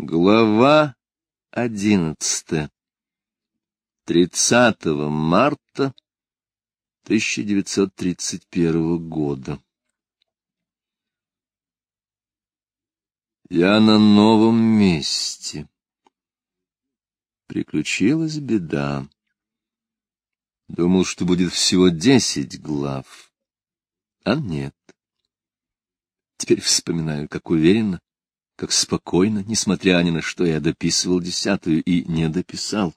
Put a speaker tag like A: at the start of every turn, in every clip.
A: Глава одиннадцатая. Тридцатого марта 1931 года. Я на новом месте. Приключилась беда. Думал, что будет всего десять глав. А нет. Теперь вспоминаю, как уверенно как спокойно, несмотря ни на что, я дописывал десятую и не дописал.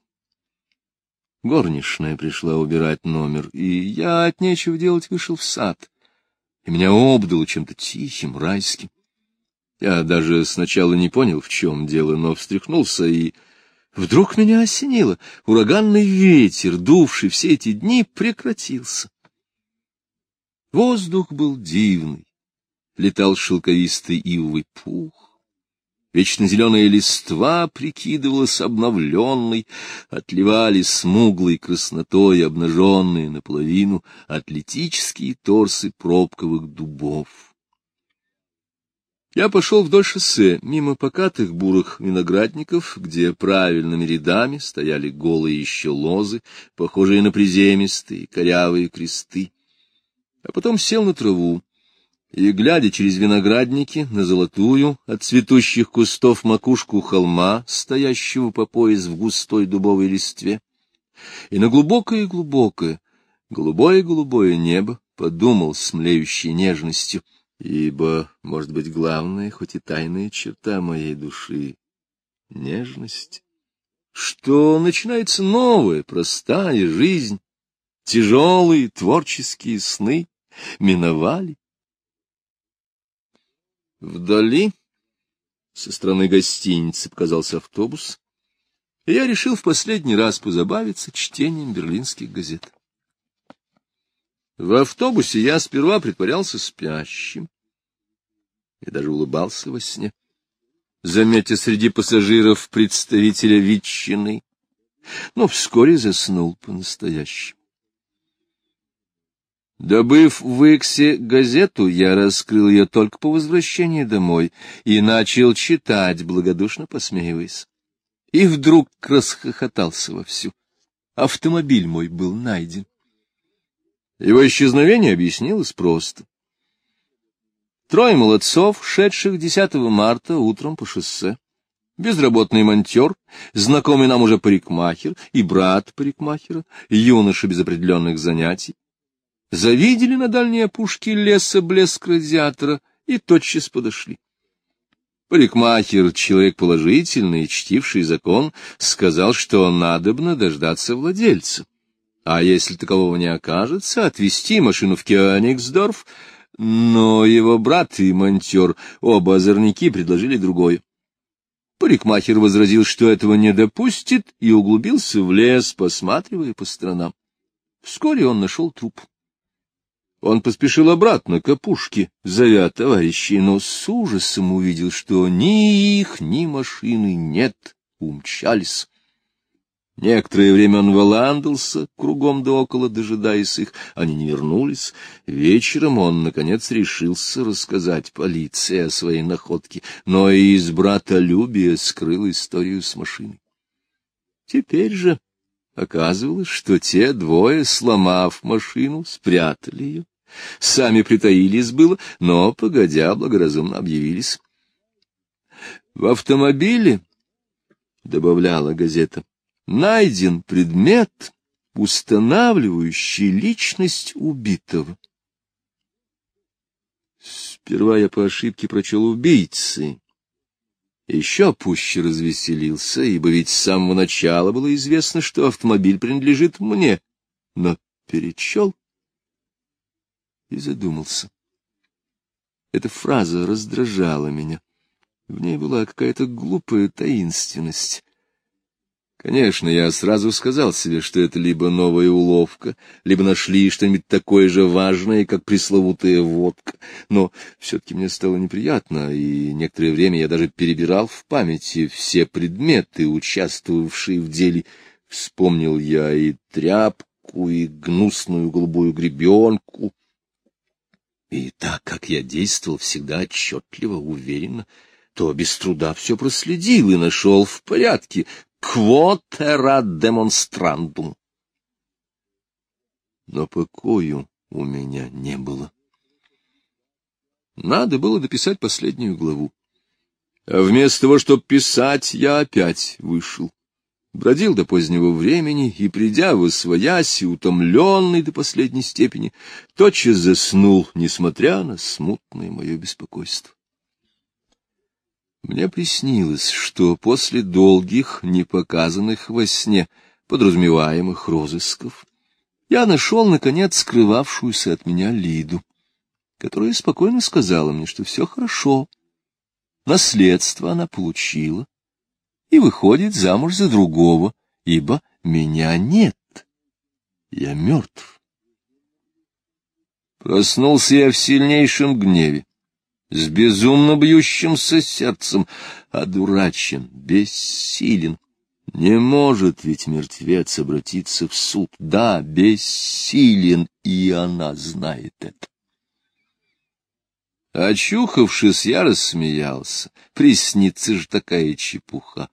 A: Горничная пришла убирать номер, и я от нечего делать вышел в сад, и меня обдало чем-то тихим, райским. Я даже сначала не понял, в чем дело, но встряхнулся, и вдруг меня осенило. Ураганный ветер, дувший все эти дни, прекратился. Воздух был дивный, летал шелковистый ивовый пух. Вечно зеленая листва прикидывалась обновленной, отливали смуглой краснотой обнаженные наполовину атлетические торсы пробковых дубов. Я пошел вдоль шоссе, мимо покатых бурых виноградников, где правильными рядами стояли голые еще лозы, похожие на приземистые корявые кресты. А потом сел на траву, и, глядя через виноградники на золотую от цветущих кустов макушку холма, стоящего по пояс в густой дубовой листве, и на глубокое-глубокое, голубое-голубое небо, подумал с млеющей нежностью, ибо, может быть, главная, хоть и тайная черта моей души — нежность, что начинается новая, простая жизнь, тяжелые творческие сны миновали, Вдали, со стороны гостиницы, показался автобус, и я решил в последний раз позабавиться чтением берлинских газет. В автобусе я сперва притворялся спящим и даже улыбался во сне, заметя среди пассажиров представителя ветчины, но вскоре заснул по-настоящему. Добыв в Иксе газету, я раскрыл ее только по возвращении домой и начал читать, благодушно посмеиваясь. И вдруг расхохотался вовсю. Автомобиль мой был найден. Его исчезновение объяснилось просто. Трое молодцов, шедших 10 марта утром по шоссе. Безработный монтер, знакомый нам уже парикмахер и брат парикмахера, юноша без определенных занятий, завидели на дальней опушке леса блеск радиатора и тотчас подошли. Парикмахер, человек положительный, чтивший закон, сказал, что надобно дождаться владельца. А если такового не окажется, отвезти машину в Кёнигсдорф, но его брат и монтер, оба озорники, предложили другое. Парикмахер возразил, что этого не допустит, и углубился в лес, посматривая по сторонам. Вскоре он нашел труп. Он поспешил обратно к опушке, зовя товарищей, но с ужасом увидел, что ни их, ни машины нет, умчались. Некоторое время он валандался кругом да около, дожидаясь их. Они не вернулись. Вечером он, наконец, решился рассказать полиции о своей находке, но и из братолюбия скрыл историю с машиной. Теперь же оказывалось, что те двое, сломав машину, спрятали ее Сами притаились было, но, погодя, благоразумно объявились. В автомобиле, — добавляла газета, — найден предмет, устанавливающий личность убитого. Сперва я по ошибке прочел убийцы. Еще пуще развеселился, ибо ведь с самого начала было известно, что автомобиль принадлежит мне. Но перечел и задумался. Эта фраза раздражала меня. В ней была какая-то глупая таинственность. Конечно, я сразу сказал себе, что это либо новая уловка, либо нашли что-нибудь такое же важное, как пресловутая водка. Но все-таки мне стало неприятно, и некоторое время я даже перебирал в памяти все предметы, участвовавшие в деле. Вспомнил я и тряпку, и гнусную голубую гребенку, и так как я действовал всегда отчетливо, уверенно, то без труда все проследил и нашел в порядке. Квотера демонстрандум. Но покою у меня не было. Надо было дописать последнюю главу. А вместо того, чтобы писать, я опять вышел. Бродил до позднего времени и, придя в освояси, утомленный до последней степени, тотчас заснул, несмотря на смутное мое беспокойство. Мне приснилось, что после долгих, непоказанных во сне, подразумеваемых розысков, я нашел, наконец, скрывавшуюся от меня Лиду, которая спокойно сказала мне, что все хорошо, наследство она получила и выходит замуж за другого, ибо меня нет, я мертв. Проснулся я в сильнейшем гневе с безумно бьющимся сердцем, одурачен, бессилен. Не может ведь мертвец обратиться в суд. Да, бессилен, и она знает это. Очухавшись, я рассмеялся. Приснится же такая чепуха.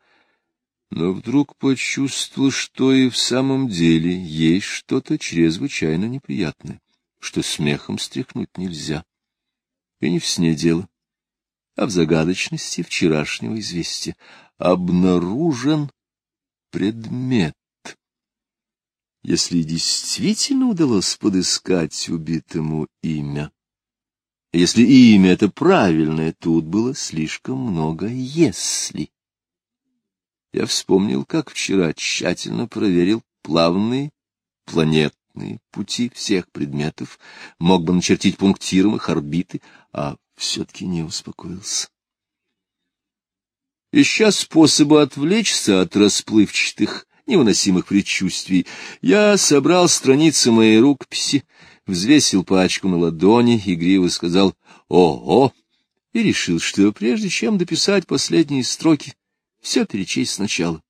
A: Но вдруг почувствовал, что и в самом деле есть что-то чрезвычайно неприятное, что смехом стряхнуть нельзя. И не в сне дело, а в загадочности вчерашнего известия. Обнаружен предмет. Если действительно удалось подыскать убитому имя, если имя это правильное, тут было слишком много «если». Я вспомнил, как вчера тщательно проверил плавные планетные пути всех предметов, мог бы начертить пунктиром их орбиты, а все-таки не успокоился. Ища способа отвлечься от расплывчатых, невыносимых предчувствий, я собрал страницы моей рукописи, взвесил пачку на ладони, игриво сказал «Ого!» и решил, что прежде чем дописать последние строки, все перечесть сначала.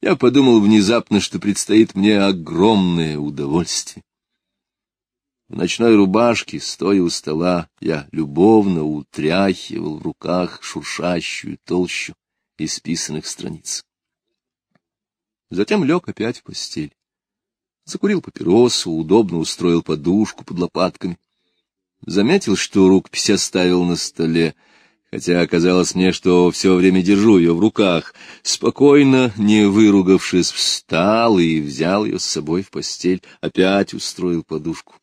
A: Я подумал внезапно, что предстоит мне огромное удовольствие. В ночной рубашке, стоя у стола, я любовно утряхивал в руках шуршащую толщу исписанных страниц. Затем лег опять в постель. Закурил папиросу, удобно устроил подушку под лопатками. Заметил, что рукопись оставил на столе, хотя оказалось мне, что все время держу ее в руках. Спокойно, не выругавшись, встал и взял ее с собой в постель, опять устроил подушку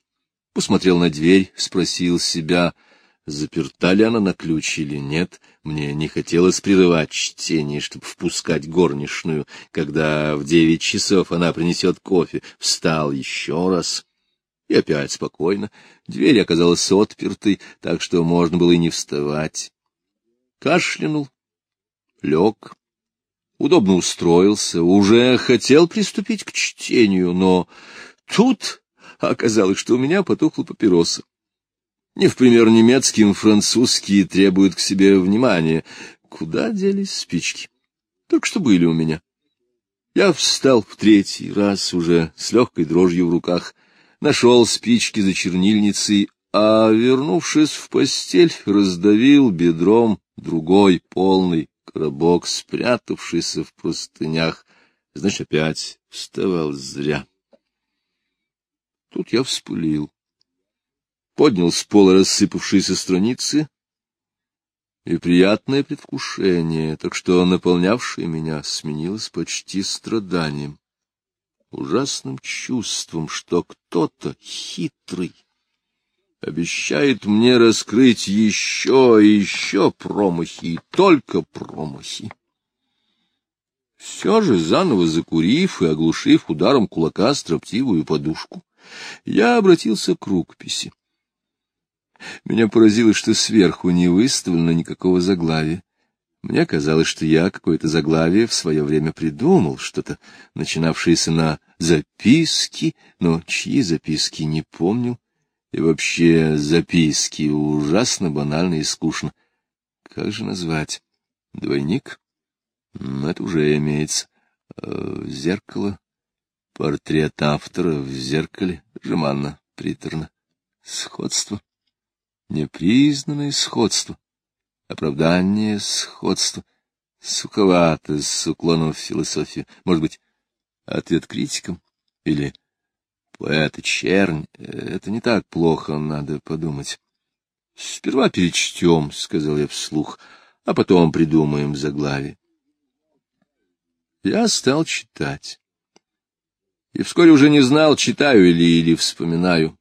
A: посмотрел на дверь, спросил себя, заперта ли она на ключ или нет. Мне не хотелось прерывать чтение, чтобы впускать горничную, когда в девять часов она принесет кофе. Встал еще раз. И опять спокойно. Дверь оказалась отпертой, так что можно было и не вставать. Кашлянул, лег, удобно устроился, уже хотел приступить к чтению, но тут оказалось, что у меня потухла папироса. Не в пример немецким, французские требуют к себе внимания. Куда делись спички? Только что были у меня. Я встал в третий раз уже с легкой дрожью в руках, нашел спички за чернильницей, а, вернувшись в постель, раздавил бедром другой полный коробок, спрятавшийся в простынях. Значит, опять вставал зря. Тут я вспылил. Поднял с пола рассыпавшиеся страницы, и приятное предвкушение, так что наполнявшее меня, сменилось почти страданием, ужасным чувством, что кто-то хитрый обещает мне раскрыть еще и еще промахи, и только промахи. Все же, заново закурив и оглушив ударом кулака строптивую подушку, я обратился к рукописи. Меня поразило, что сверху не выставлено никакого заглавия. Мне казалось, что я какое-то заглавие в свое время придумал, что-то начинавшееся на записки, но чьи записки не помнил. И вообще записки ужасно банально и скучно. Как же назвать? Двойник? Это уже имеется. Э, зеркало? Портрет автора в зеркале, жеманно, приторно. Сходство. Непризнанное сходство. Оправдание, сходство, суховато, с уклоном в философию. Может быть, ответ критикам? Или поэт и чернь? Это не так плохо, надо подумать. Сперва перечтем, — сказал я вслух, — а потом придумаем заглавие. Я стал читать. И вскоре уже не знал, читаю ли или вспоминаю.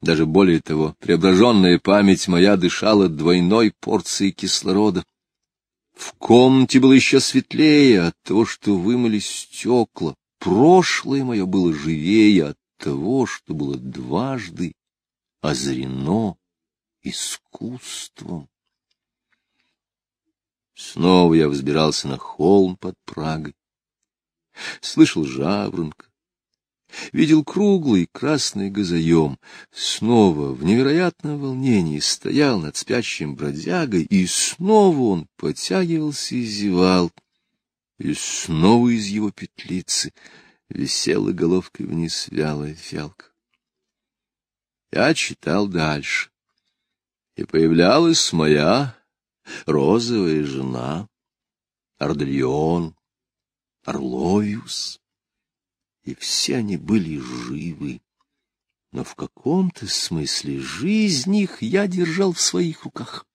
A: Даже более того, преображенная память моя дышала двойной порцией кислорода. В комнате было еще светлее от того, что вымыли стекла. Прошлое мое было живее от того, что было дважды озарено искусством. Снова я взбирался на холм под Прагой. Слышал жаворонка. Видел круглый красный газоем. Снова в невероятном волнении стоял над спящим бродягой, и снова он подтягивался и зевал. И снова из его петлицы висела головкой вниз вялая фиалка. Я читал дальше. И появлялась моя розовая жена, Ордельон, Орловиус, и все они были живы. Но в каком-то смысле жизнь их я держал в своих руках.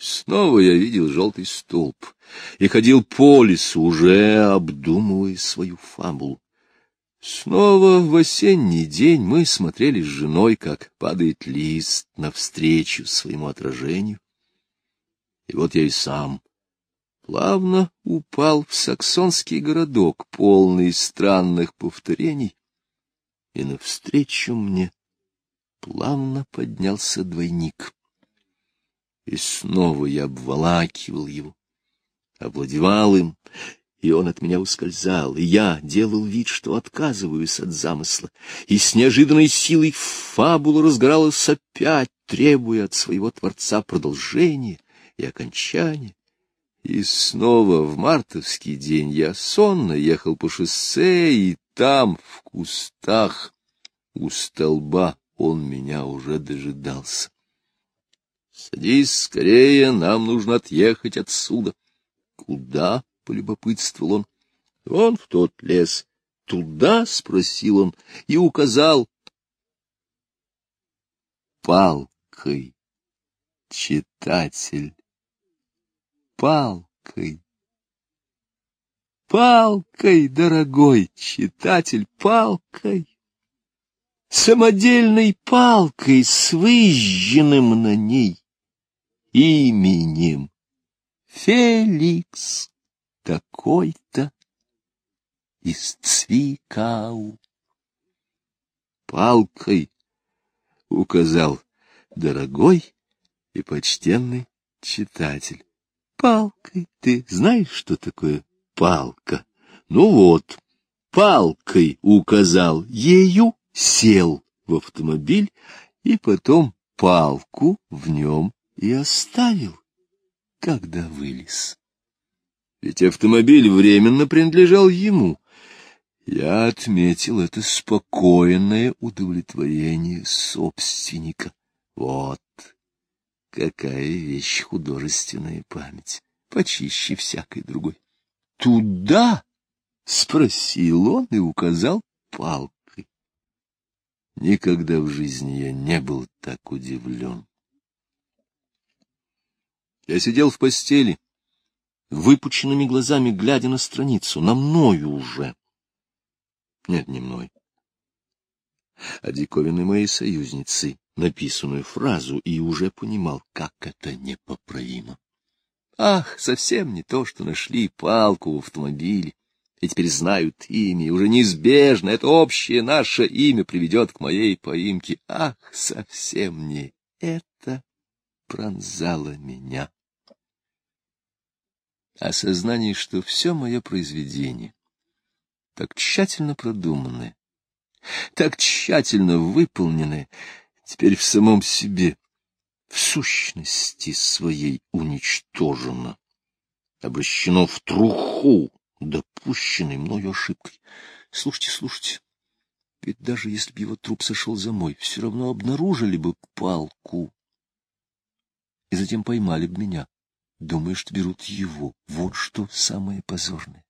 A: Снова я видел желтый столб и ходил по лесу, уже обдумывая свою фабулу. Снова в осенний день мы смотрели с женой, как падает лист навстречу своему отражению. И вот я и сам плавно упал в саксонский городок, полный странных повторений, и навстречу мне плавно поднялся двойник. И снова я обволакивал его, овладевал им, и он от меня ускользал, и я делал вид, что отказываюсь от замысла, и с неожиданной силой фабула разгоралась опять, требуя от своего Творца продолжения — и окончание. И снова в мартовский день я сонно ехал по шоссе, и там, в кустах, у столба, он меня уже дожидался. — Садись скорее, нам нужно отъехать отсюда. — Куда? — полюбопытствовал он. — Вон в тот лес. — Туда? — спросил он и указал палкой. Читатель палкой. Палкой, дорогой читатель, палкой. Самодельной палкой с выжженным на ней именем Феликс такой-то из Цвикау. Палкой указал дорогой и почтенный читатель палкой. Ты знаешь, что такое палка? Ну вот, палкой указал ею, сел в автомобиль и потом палку в нем и оставил, когда вылез. Ведь автомобиль временно принадлежал ему. Я отметил это спокойное удовлетворение собственника. Вот Какая вещь художественная память, почище всякой другой. Туда? — спросил он и указал палкой. Никогда в жизни я не был так удивлен. Я сидел в постели, выпученными глазами глядя на страницу, на мною уже. Нет, не мной, а диковинной моей союзницей, написанную фразу и уже понимал, как это непоправимо. Ах, совсем не то, что нашли палку в автомобиле, и теперь знают имя, уже неизбежно это общее наше имя приведет к моей поимке. Ах, совсем не это пронзало меня. Осознание, что все мое произведение, так тщательно продуманное, так тщательно выполненное, теперь в самом себе, в сущности своей уничтожено, обращено в труху, допущенной мною ошибкой. Слушайте, слушайте, ведь даже если бы его труп сошел за мой, все равно обнаружили бы палку. и затем поймали бы меня, думая, что берут его. Вот что самое позорное.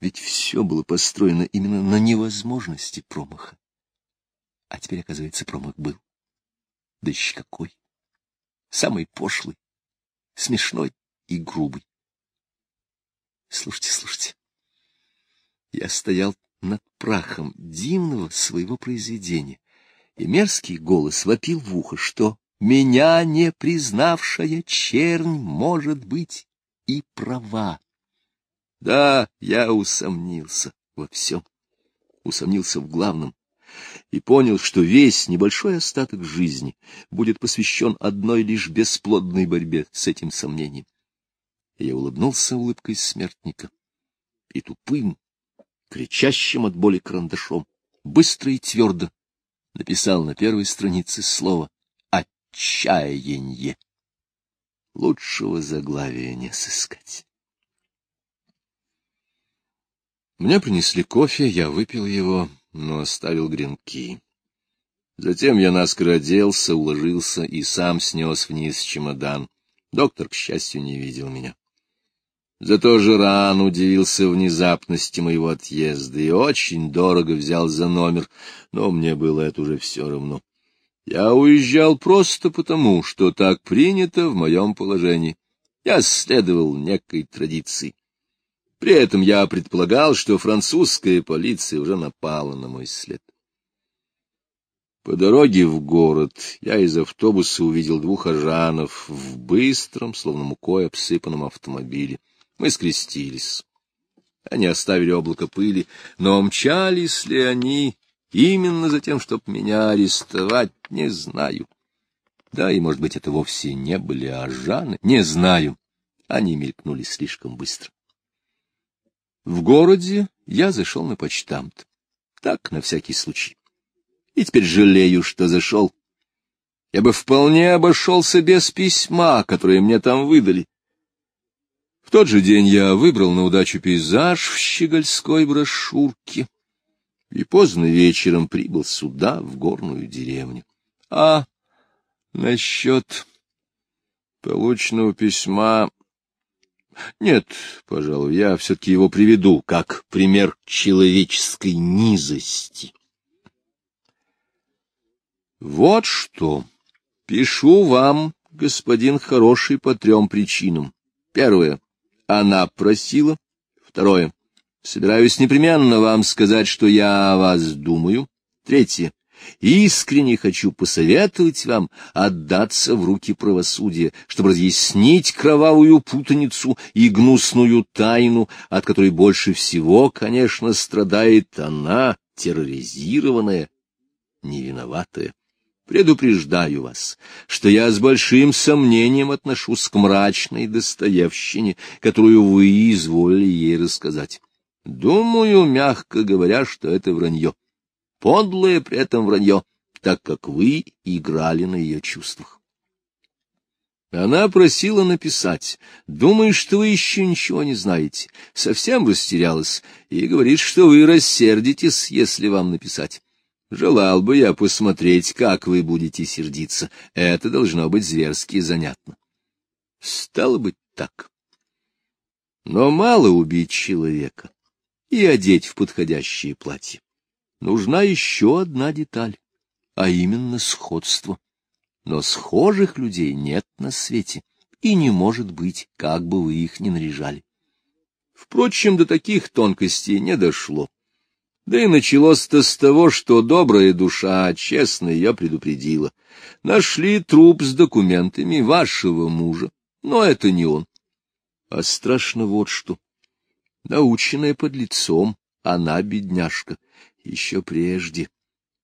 A: Ведь все было построено именно на невозможности промаха. А теперь, оказывается, промах был. Да еще какой! Самый пошлый, смешной и грубый. Слушайте, слушайте. Я стоял над прахом дивного своего произведения, и мерзкий голос вопил в ухо, что меня не признавшая чернь может быть и права. Да, я усомнился во всем, усомнился в главном, и понял, что весь небольшой остаток жизни будет посвящен одной лишь бесплодной борьбе с этим сомнением. Я улыбнулся улыбкой смертника и тупым, кричащим от боли карандашом, быстро и твердо написал на первой странице слово «отчаяние». Лучшего заглавия не сыскать. Мне принесли кофе, я выпил его, но оставил гренки. Затем я наскоро оделся, уложился и сам снес вниз чемодан. Доктор, к счастью, не видел меня. Зато Жиран удивился внезапности моего отъезда и очень дорого взял за номер, но мне было это уже все равно. Я уезжал просто потому, что так принято в моем положении. Я следовал некой традиции. При этом я предполагал, что французская полиция уже напала на мой след. По дороге в город я из автобуса увидел двух ажанов в быстром, словно мукой обсыпанном автомобиле. Мы скрестились. Они оставили облако пыли, но мчались ли они именно за тем, чтобы меня арестовать, не знаю. Да, и, может быть, это вовсе не были ажаны, не знаю. Они мелькнули слишком быстро. В городе я зашел на почтамт. Так, на всякий случай. И теперь жалею, что зашел. Я бы вполне обошелся без письма, которое мне там выдали. В тот же день я выбрал на удачу пейзаж в щегольской брошюрке и поздно вечером прибыл сюда, в горную деревню. А насчет полученного письма... Нет, пожалуй, я все-таки его приведу как пример человеческой низости. Вот что. Пишу вам, господин хороший, по трем причинам. Первое. Она просила. Второе. Собираюсь непременно вам сказать, что я о вас думаю. Третье. Искренне хочу посоветовать вам отдаться в руки правосудия, чтобы разъяснить кровавую путаницу и гнусную тайну, от которой больше всего, конечно, страдает она, терроризированная, невиноватая. Предупреждаю вас, что я с большим сомнением отношусь к мрачной достоевщине, которую вы изволили ей рассказать. Думаю, мягко говоря, что это вранье. Подлое при этом вранье, так как вы играли на ее чувствах. Она просила написать. Думаю, что вы еще ничего не знаете. Совсем растерялась и говорит, что вы рассердитесь, если вам написать. Желал бы я посмотреть, как вы будете сердиться. Это должно быть зверски занятно. Стало быть так. Но мало убить человека и одеть в подходящее платье. Нужна еще одна деталь, а именно сходство. Но схожих людей нет на свете, и не может быть, как бы вы их ни наряжали. Впрочем, до таких тонкостей не дошло. Да и началось-то с того, что добрая душа, честно, ее предупредила. Нашли труп с документами вашего мужа, но это не он. А страшно вот что. Наученная под лицом, она, бедняжка, еще прежде.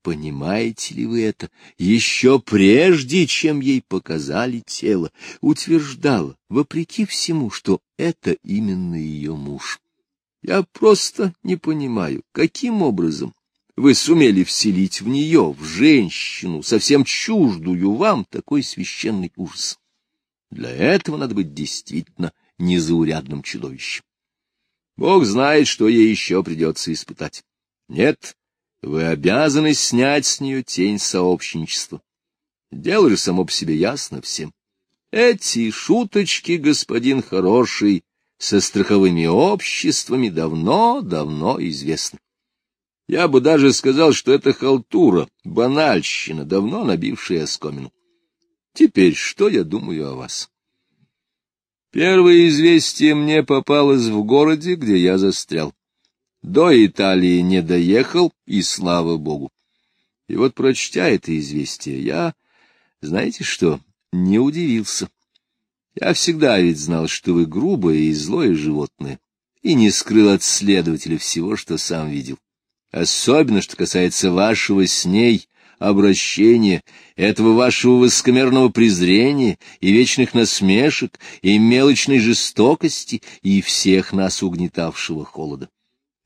A: Понимаете ли вы это? Еще прежде, чем ей показали тело, утверждала, вопреки всему, что это именно ее муж. Я просто не понимаю, каким образом вы сумели вселить в нее, в женщину, совсем чуждую вам, такой священный ужас. Для этого надо быть действительно незаурядным чудовищем. Бог знает, что ей еще придется испытать. Нет, вы обязаны снять с нее тень сообщничества. Дело же само по себе ясно всем. Эти шуточки, господин хороший, со страховыми обществами давно-давно известны. Я бы даже сказал, что это халтура, банальщина, давно набившая оскомину. Теперь что я думаю о вас? Первое известие мне попалось в городе, где я застрял. До Италии не доехал, и слава богу. И вот, прочтя это известие, я, знаете что, не удивился. Я всегда ведь знал, что вы грубое и злое животное, и не скрыл от следователя всего, что сам видел особенно что касается вашего с ней обращения, этого вашего высокомерного презрения и вечных насмешек, и мелочной жестокости, и всех нас угнетавшего холода.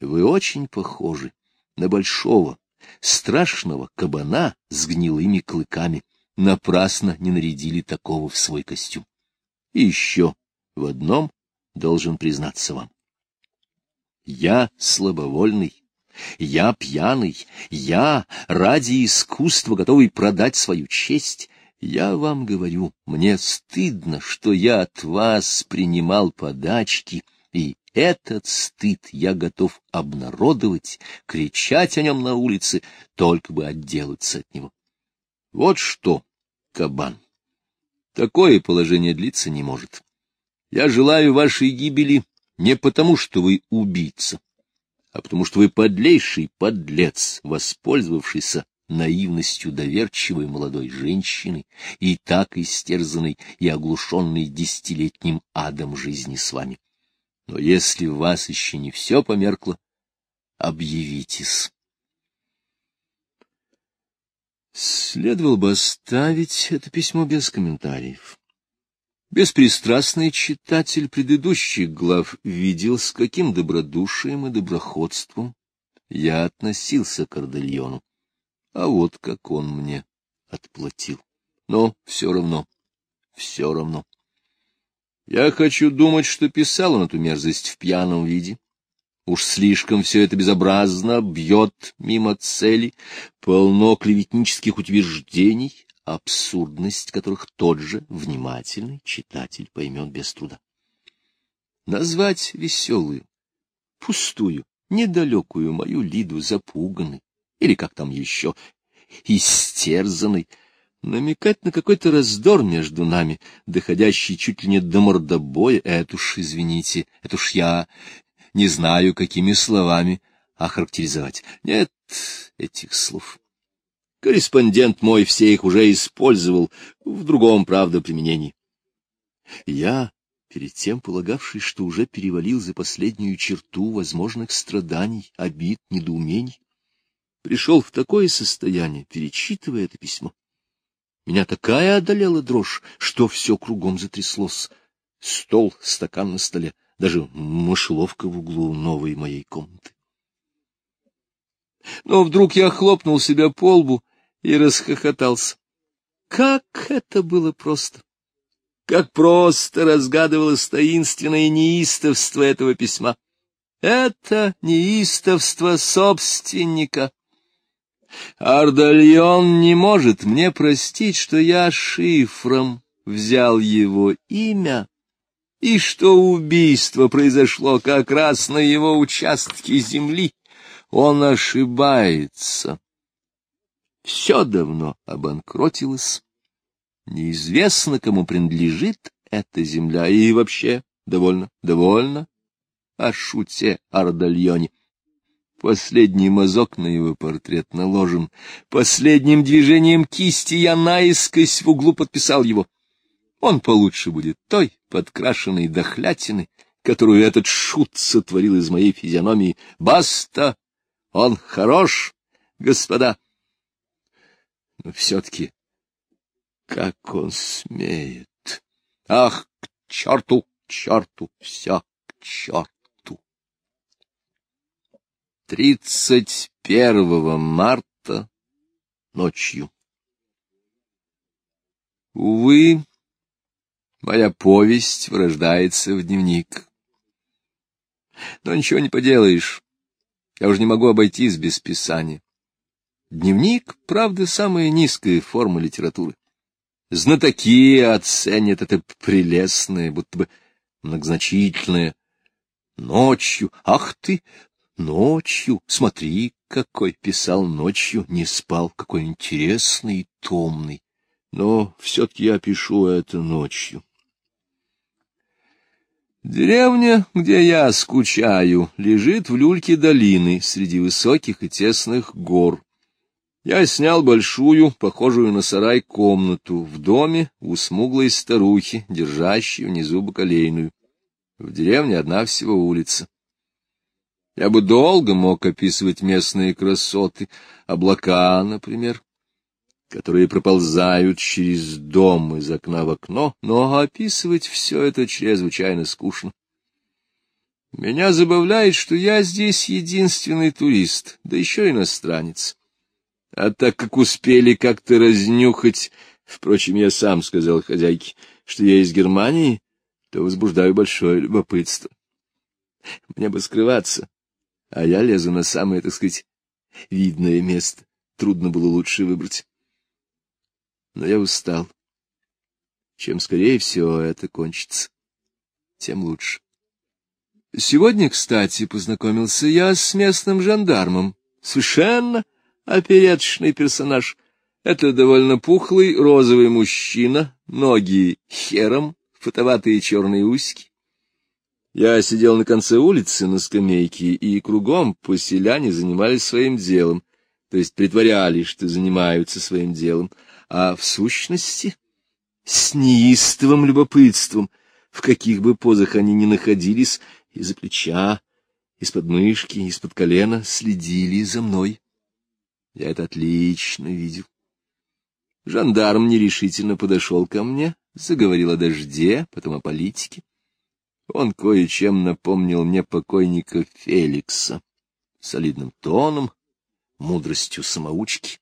A: Вы очень похожи на большого, страшного кабана с гнилыми клыками. Напрасно не нарядили такого в свой костюм. И еще в одном должен признаться вам. Я слабовольный, я пьяный, я ради искусства готовый продать свою честь. Я вам говорю, мне стыдно, что я от вас принимал подачки, и этот стыд я готов обнародовать, кричать о нем на улице, только бы отделаться от него. Вот что, кабан, такое положение длиться не может. Я желаю вашей гибели не потому, что вы убийца, а потому что вы подлейший подлец, воспользовавшийся наивностью доверчивой молодой женщины и так истерзанной и оглушенной десятилетним адом жизни с вами. Но если в вас еще не все померкло, объявитесь. Следовало бы оставить это письмо без комментариев. Беспристрастный читатель предыдущих глав видел, с каким добродушием и доброходством я относился к Ордельону. А вот как он мне отплатил. Но все равно, все равно. Я хочу думать, что писал он эту мерзость в пьяном виде. Уж слишком все это безобразно бьет мимо цели, полно клеветнических утверждений, абсурдность которых тот же внимательный читатель поймет без труда. Назвать веселую, пустую, недалекую мою Лиду запуганной, или как там еще, истерзанной, намекать на какой-то раздор между нами, доходящий чуть ли не до мордобоя, это уж, извините, это уж я не знаю, какими словами охарактеризовать. Нет этих слов. Корреспондент мой все их уже использовал, в другом, правда, применении. Я, перед тем полагавший, что уже перевалил за последнюю черту возможных страданий, обид, недоумений, пришел в такое состояние, перечитывая это письмо. Меня такая одолела дрожь, что все кругом затряслось. Стол, стакан на столе, даже мышеловка в углу новой моей комнаты. Но вдруг я хлопнул себя по лбу и расхохотался. Как это было просто! Как просто разгадывалось таинственное неистовство этого письма! Это неистовство собственника. Ардальон не может мне простить, что я шифром взял его имя, и что убийство произошло как раз на его участке земли. Он ошибается все давно обанкротилось. Неизвестно, кому принадлежит эта земля, и вообще довольно, довольно о шуте Ардальоне. Последний мазок на его портрет наложен. Последним движением кисти я наискось в углу подписал его. Он получше будет той подкрашенной дохлятины, которую этот шут сотворил из моей физиономии. Баста! Он хорош, господа! Но все-таки как он смеет! Ах, к черту, к черту, все к черту! Тридцать первого марта ночью. Увы, моя повесть врождается в дневник. Но ничего не поделаешь, я уже не могу обойтись без писания. Дневник, правда, самая низкая форма литературы. знатоки оценят это прелестное, будто бы многозначительное. Ночью, ах ты, ночью, смотри, какой писал ночью, не спал, какой интересный и томный. Но все-таки я пишу это ночью. Деревня, где я скучаю, лежит в люльке долины среди высоких и тесных гор. Я снял большую, похожую на сарай, комнату в доме у смуглой старухи, держащей внизу бакалейную. В деревне одна всего улица. Я бы долго мог описывать местные красоты, облака, например, которые проползают через дом из окна в окно, но описывать все это чрезвычайно скучно. Меня забавляет, что я здесь единственный турист, да еще иностранец. А так как успели как-то разнюхать, впрочем, я сам сказал хозяйке, что я из Германии, то возбуждаю большое любопытство. Мне бы скрываться, а я лезу на самое, так сказать, видное место. Трудно было лучше выбрать. Но я устал. Чем скорее все это кончится, тем лучше. Сегодня, кстати, познакомился я с местным жандармом. Совершенно опереточный персонаж. Это довольно пухлый розовый мужчина, ноги хером, фотоватые черные усики. Я сидел на конце улицы на скамейке, и кругом поселяне занимались своим делом, то есть притворялись, что занимаются своим делом, а в сущности с неистовым любопытством, в каких бы позах они ни находились, из-за плеча, из-под мышки, из-под колена следили за мной. Я это отлично видел. Жандарм нерешительно подошел ко мне, заговорил о дожде, потом о политике. Он кое-чем напомнил мне покойника Феликса, солидным тоном, мудростью самоучки.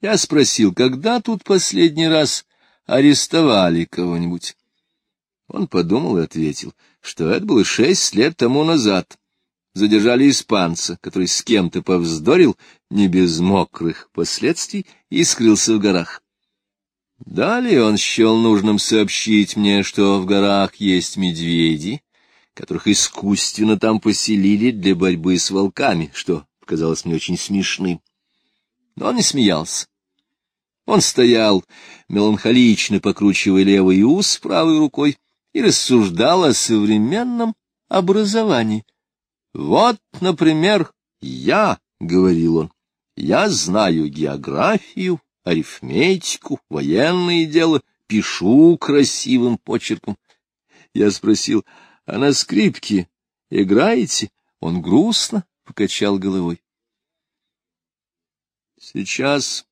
A: Я спросил, когда тут последний раз арестовали кого-нибудь. Он подумал и ответил, что это было шесть лет тому назад задержали испанца, который с кем-то повздорил, не без мокрых последствий, и скрылся в горах. Далее он счел нужным сообщить мне, что в горах есть медведи, которых искусственно там поселили для борьбы с волками, что показалось мне очень смешным. Но он не смеялся. Он стоял, меланхолично покручивая левый ус правой рукой, и рассуждал о современном образовании. Вот, например, я, — говорил он, — я знаю географию, арифметику, военные дела, пишу красивым почерком. Я спросил, а на скрипке играете? Он грустно покачал головой. Сейчас,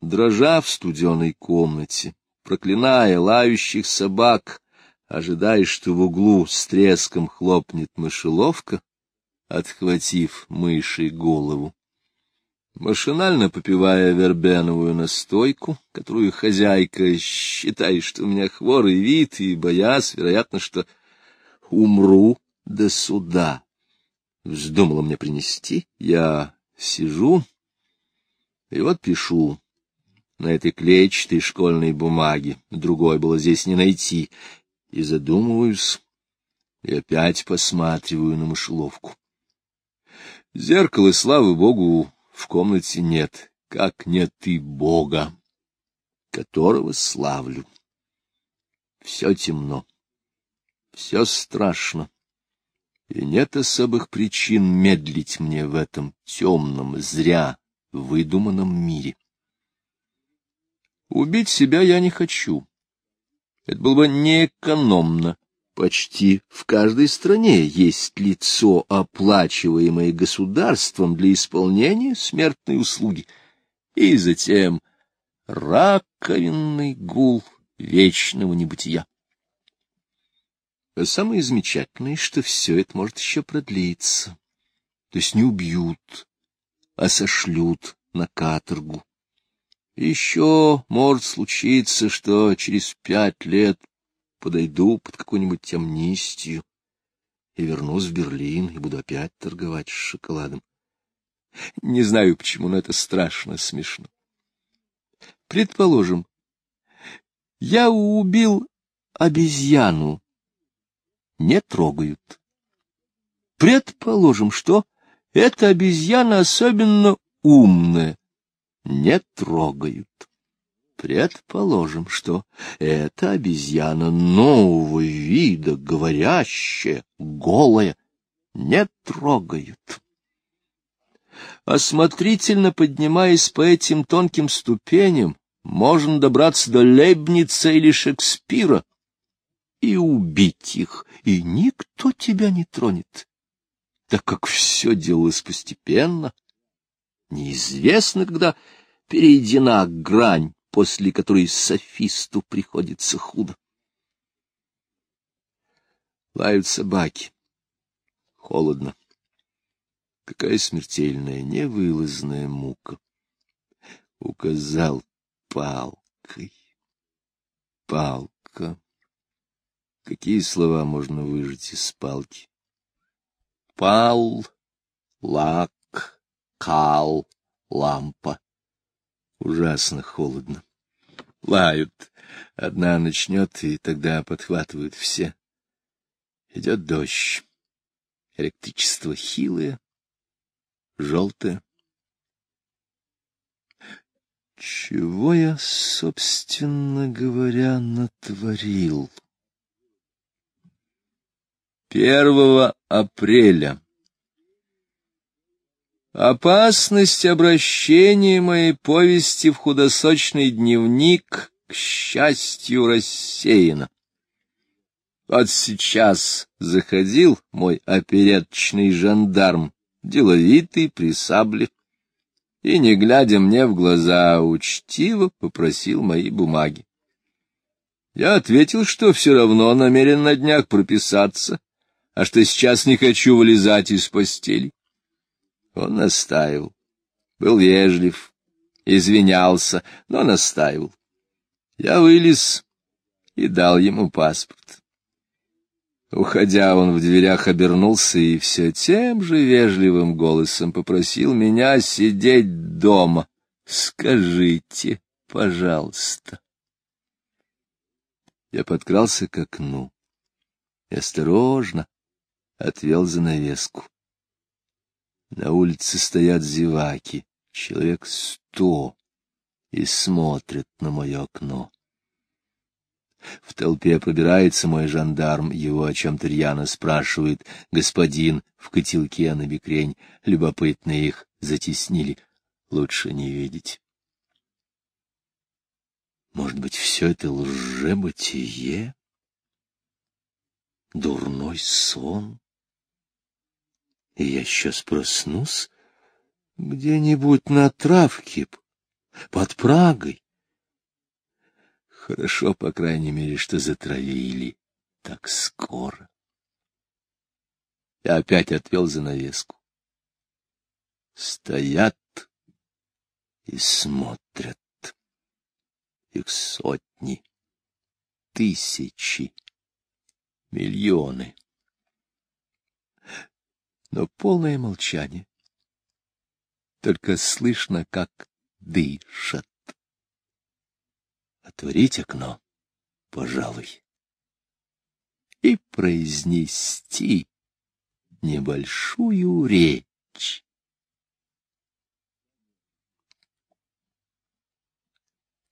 A: дрожа в студеной комнате, проклиная лающих собак, ожидая, что в углу с треском хлопнет мышеловка, отхватив мыши голову. Машинально попивая вербеновую настойку, которую хозяйка считает, что у меня хворый вид, и боясь, вероятно, что умру до суда, вздумала мне принести, я сижу и вот пишу на этой клетчатой школьной бумаге, другой было здесь не найти, и задумываюсь, и опять посматриваю на мышеловку. Зеркала, слава богу, в комнате нет, как нет и Бога, которого славлю. Все темно, все страшно, и нет особых причин медлить мне в этом темном, зря выдуманном мире. Убить себя я не хочу. Это было бы неэкономно Почти в каждой стране есть лицо, оплачиваемое государством для исполнения смертной услуги. И затем раковинный гул вечного небытия. А самое замечательное, что все это может еще продлиться. То есть не убьют, а сошлют на каторгу. Еще может случиться, что через пять лет подойду под какую-нибудь амнистию и вернусь в Берлин и буду опять торговать с шоколадом. Не знаю почему, но это страшно смешно. Предположим, Я убил обезьяну. Не трогают. Предположим, что эта обезьяна особенно умная. Не трогают. Предположим, что эта обезьяна нового вида, говорящая, голая, не трогают. Осмотрительно поднимаясь по этим тонким ступеням, можно добраться до Лейбница или Шекспира и убить их, и никто тебя не тронет, так как все делалось постепенно. Неизвестно, когда перейдена грань, после которой софисту приходится худо. Лают собаки. Холодно. Какая смертельная, невылазная мука. Указал палкой. Палка. Какие слова можно выжать из палки? Пал, лак, кал, лампа. Ужасно холодно. Лают. Одна начнет, и тогда подхватывают все. Идет дождь. Электричество хилое, желтое. Чего я, собственно говоря, натворил? Первого апреля. Опасность обращения моей повести в худосочный дневник, к счастью, рассеяна. Вот сейчас заходил мой опереточный жандарм, деловитый, при сабле, и, не глядя мне в глаза, учтиво попросил мои бумаги. Я ответил, что все равно намерен на днях прописаться, а что сейчас не хочу вылезать из постели. Он настаивал, был вежлив, извинялся, но настаивал. Я вылез и дал ему паспорт. Уходя, он в дверях обернулся и все тем же вежливым голосом попросил меня сидеть дома. Скажите, пожалуйста. Я подкрался к окну и осторожно отвел занавеску. На улице стоят зеваки, человек сто, и смотрят на мое окно. В толпе пробирается мой жандарм, его о чем-то рьяно спрашивает. Господин в котелке на бекрень, любопытно их затеснили. Лучше не видеть. Может быть, все это лжебытие? Дурной сон? И я сейчас проснусь где-нибудь на травке под Прагой. Хорошо, по крайней мере, что затравили так скоро. Я опять отвел занавеску. Стоят и смотрят. Их сотни, тысячи, миллионы. Но полное молчание. Только слышно, как дышат отворить окно, пожалуй, и произнести небольшую речь.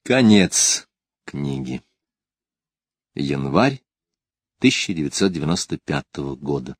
A: Конец книги. Январь 1995 года.